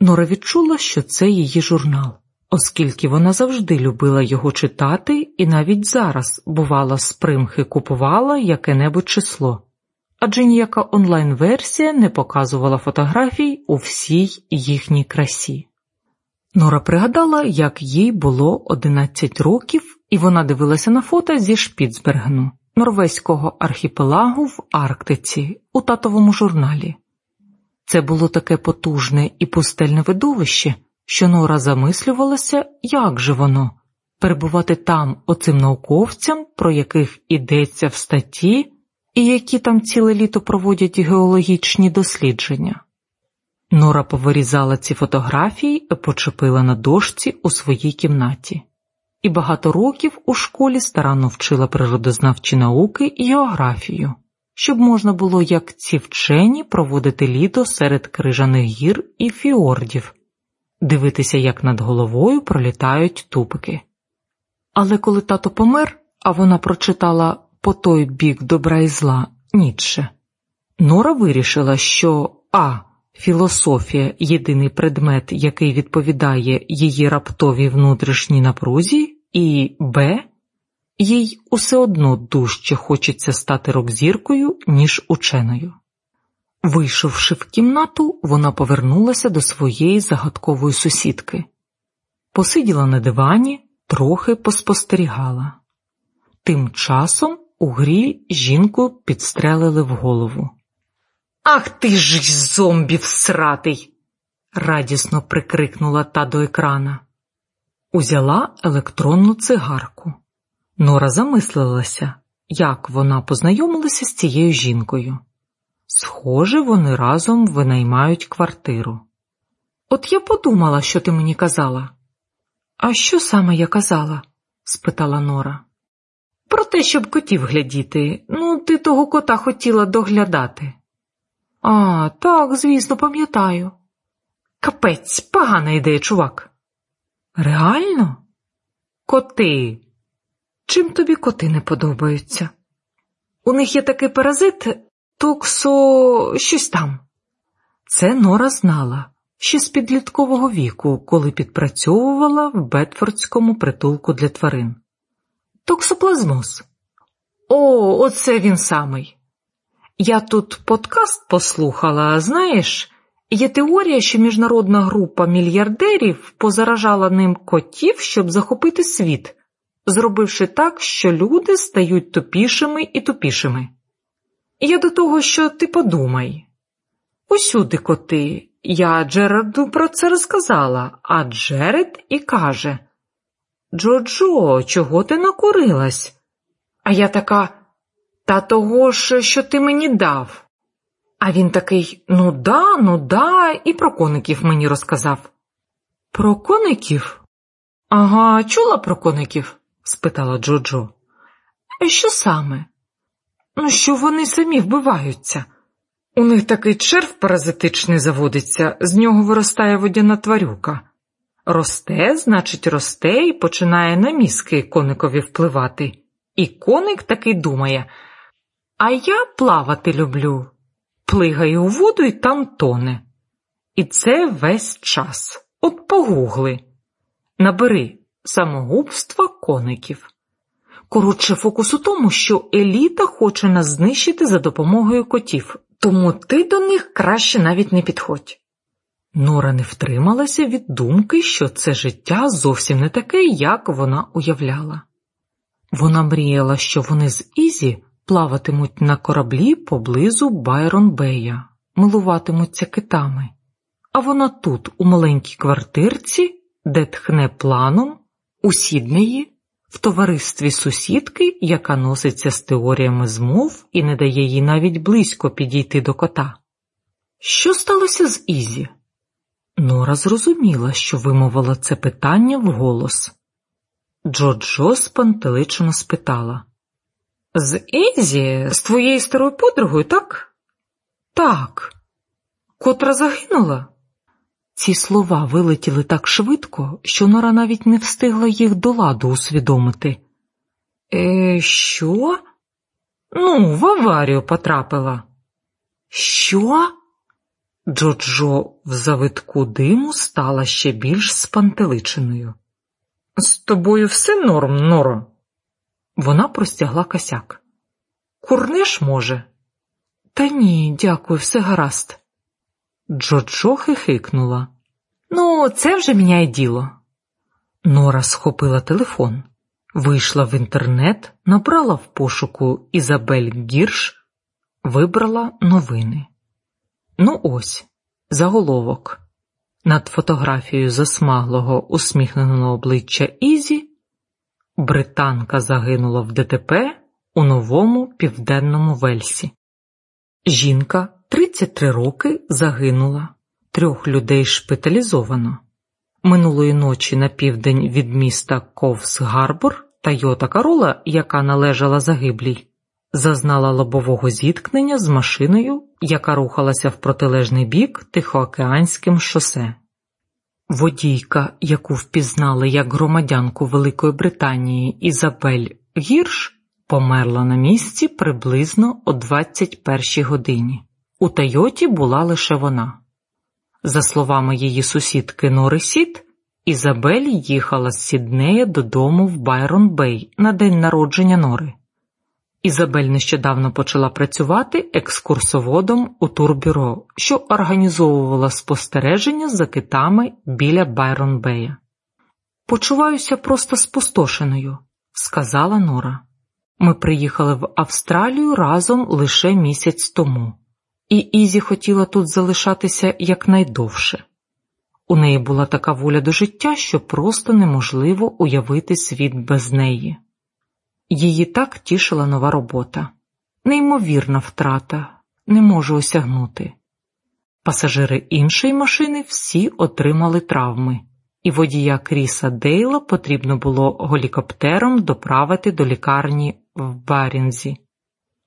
Нора відчула, що це її журнал, оскільки вона завжди любила його читати і навіть зараз, бувала, з примхи купувала яке-небудь число, адже ніяка онлайн-версія не показувала фотографій у всій їхній красі. Нора пригадала, як їй було 11 років, і вона дивилася на фото зі Шпіцбергну, норвезького архіпелагу в Арктиці у татовому журналі. Це було таке потужне і пустельне видовище, що Нора замислювалася, як же воно перебувати там оцим науковцям, про яких ідеться в статті, і які там ціле літо проводять геологічні дослідження. Нора повирізала ці фотографії і почепила на дошці у своїй кімнаті, і багато років у школі старанно вчила природознавчі науки і географію, щоб можна було, як ці вчені, проводити літо серед крижаних гір і фіордів, дивитися, як над головою пролітають тупики. Але коли тато помер, а вона прочитала по той бік добра і зла Ніцше, Нора вирішила, що а. Філософія єдиний предмет, який відповідає її раптовій внутрішній напрузі, і Б. Їй усе одно дужче хочеться стати рок-зіркою, ніж ученою. Вийшовши в кімнату, вона повернулася до своєї загадкової сусідки, посиділа на дивані, трохи поспостерігала. Тим часом у грі жінку підстрелили в голову. Ах ти ж зомбі всратий! радісно прикрикнула та до екрана. Узяла електронну цигарку. Нора замислилася, як вона познайомилася з цією жінкою. Схоже, вони разом винаймають квартиру. От я подумала, що ти мені казала. А що саме я казала? спитала Нора. Про те, щоб котів глядіти. Ну, ти того кота хотіла доглядати. А, так, звісно, пам'ятаю. Капець, погана ідея, чувак. Реально? Коти. Чим тобі коти не подобаються? У них є такий паразит, токсо щось там. Це Нора знала ще з підліткового віку, коли підпрацьовувала в Бетфордському притулку для тварин. Токсоплазмоз. О, оце він самий. Я тут подкаст послухала, знаєш, є теорія, що міжнародна група мільярдерів позаражала ним котів, щоб захопити світ, зробивши так, що люди стають тупішими і тупішими. Я до того, що ти подумай. Усюди коти, я Джерарду про це розказала, а Джеред і каже Джо-Джо, чого ти накурилась? А я така. Та того ж, що ти мені дав. А він такий ну да, ну да, і про коників мені розказав. Про коників? Ага, чула про коників? Спитала Джоджо. Що саме? Ну, що вони самі вбиваються. У них такий черв паразитичний заводиться, з нього виростає водяна тварюка. Росте, значить, росте і починає на мізки коникові впливати. І коник таки думає. А я плавати люблю, плигаю у воду і там тоне. І це весь час. От погугли. Набери самогубства коників. Коротше, фокус у тому, що еліта хоче нас знищити за допомогою котів, тому ти до них краще навіть не підходь. Нора не втрималася від думки, що це життя зовсім не таке, як вона уявляла. Вона мріяла, що вони з Ізі плаватимуть на кораблі поблизу Байрон Бея, милуватимуться китами, а вона тут, у маленькій квартирці, де тхне планом, у товаристві сусідки, яка носиться з теоріями змов і не дає їй навіть близько підійти до кота. Що сталося з Ізі? Нора зрозуміла, що вимовила це питання вголос. Джоджо спантеличено спитала з Ізі, з твоєю старою подругою, так? Так, котра загинула. Ці слова вилетіли так швидко, що Нора навіть не встигла їх до ладу усвідомити. Е, Що? Ну, в аварію потрапила. Що? Джоджо в завитку диму стала ще більш спантеличеною. З тобою все норм, Норо. Вона простягла косяк. Курнеш, може? Та ні, дякую, все гаразд. Джоджо хихикнула. Ну, це вже міняє діло. Нора схопила телефон, вийшла в інтернет, набрала в пошуку Ізабель Гірш, вибрала новини. Ну ось, заголовок. Над фотографією засмаглого усміхненого обличчя Ізі британка загинула в ДТП у новому південному Вельсі. Жінка 33 роки загинула, трьох людей шпиталізовано. Минулої ночі на південь від міста Ковс Гарбор Тойота Карола, яка належала загиблій, зазнала лобового зіткнення з машиною, яка рухалася в протилежний бік Тихоокеанським шосе. Водійка, яку впізнали як громадянку Великої Британії Ізабель Гірш, померла на місці приблизно о 21 годині. У Тойоті була лише вона. За словами її сусідки Нори Сіт, Ізабель їхала з Сіднея додому в Байрон Бей на день народження Нори. Ізабель нещодавно почала працювати екскурсоводом у турбюро, що організовувала спостереження за китами біля Байрон Бея. Почуваюся просто спустошеною, сказала Нора. Ми приїхали в Австралію разом лише місяць тому, і Ізі хотіла тут залишатися якнайдовше. У неї була така воля до життя, що просто неможливо уявити світ без неї. Її так тішила нова робота, неймовірна втрата, не можу осягнути. Пасажири іншої машини всі отримали травми, і водія Кріса Дейла потрібно було гелікоптером доправити до лікарні в Барінзі.